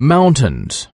mountains.